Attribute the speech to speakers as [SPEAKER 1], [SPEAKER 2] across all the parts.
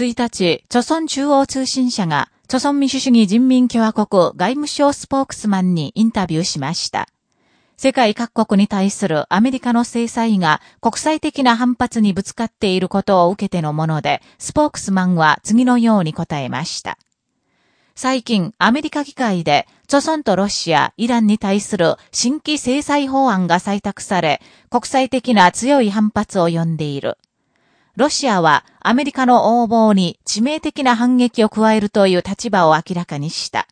[SPEAKER 1] 1日、朝鮮中央通信社が、朝鮮民主主義人民共和国外務省スポークスマンにインタビューしました。世界各国に対するアメリカの制裁が国際的な反発にぶつかっていることを受けてのもので、スポークスマンは次のように答えました。最近、アメリカ議会で、朝鮮とロシア、イランに対する新規制裁法案が採択され、国際的な強い反発を呼んでいる。ロシアはアメリカの横暴に致命的な反撃を加えるという立場を明らかにした。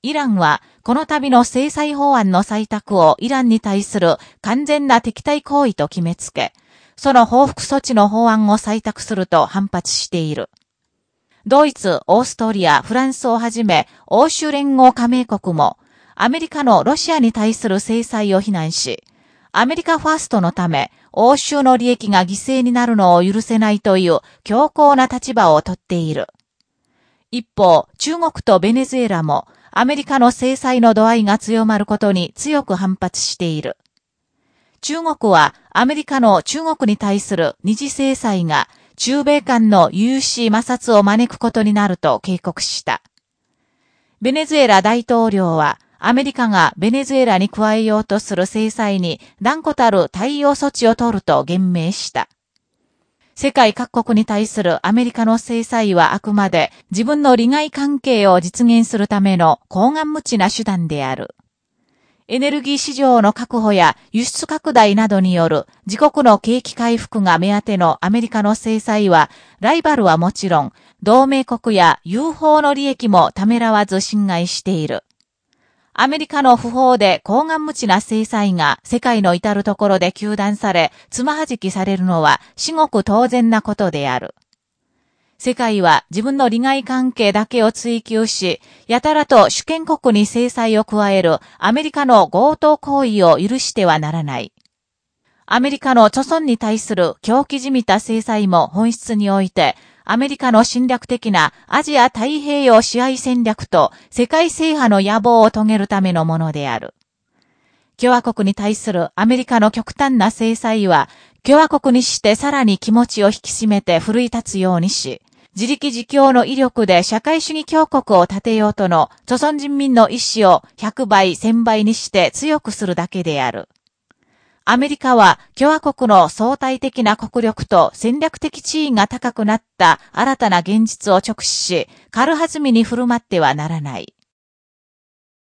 [SPEAKER 1] イランは、この度の制裁法案の採択をイランに対する完全な敵対行為と決めつけ、その報復措置の法案を採択すると反発している。ドイツ、オーストリア、フランスをはじめ、欧州連合加盟国も、アメリカのロシアに対する制裁を非難し、アメリカファーストのため、欧州の利益が犠牲になるのを許せないという強硬な立場をとっている。一方、中国とベネズエラも、アメリカの制裁の度合いが強まることに強く反発している。中国はアメリカの中国に対する二次制裁が中米間の有志摩擦を招くことになると警告した。ベネズエラ大統領はアメリカがベネズエラに加えようとする制裁に断固たる対応措置を取ると言明した。世界各国に対するアメリカの制裁はあくまで自分の利害関係を実現するための高顔無知な手段である。エネルギー市場の確保や輸出拡大などによる自国の景気回復が目当てのアメリカの制裁は、ライバルはもちろん、同盟国や UFO の利益もためらわず侵害している。アメリカの不法で高顔無知な制裁が世界の至るところで求断され、つまはじきされるのは至極当然なことである。世界は自分の利害関係だけを追求し、やたらと主権国に制裁を加えるアメリカの強盗行為を許してはならない。アメリカの著村に対する狂気じみた制裁も本質において、アメリカの侵略的なアジア太平洋支配戦略と世界制覇の野望を遂げるためのものである。共和国に対するアメリカの極端な制裁は、共和国にしてさらに気持ちを引き締めて奮い立つようにし、自力自強の威力で社会主義強国を立てようとの、著存人民の意志を100倍、1000倍にして強くするだけである。アメリカは共和国の相対的な国力と戦略的地位が高くなった新たな現実を直視し、軽はずみに振る舞ってはならない。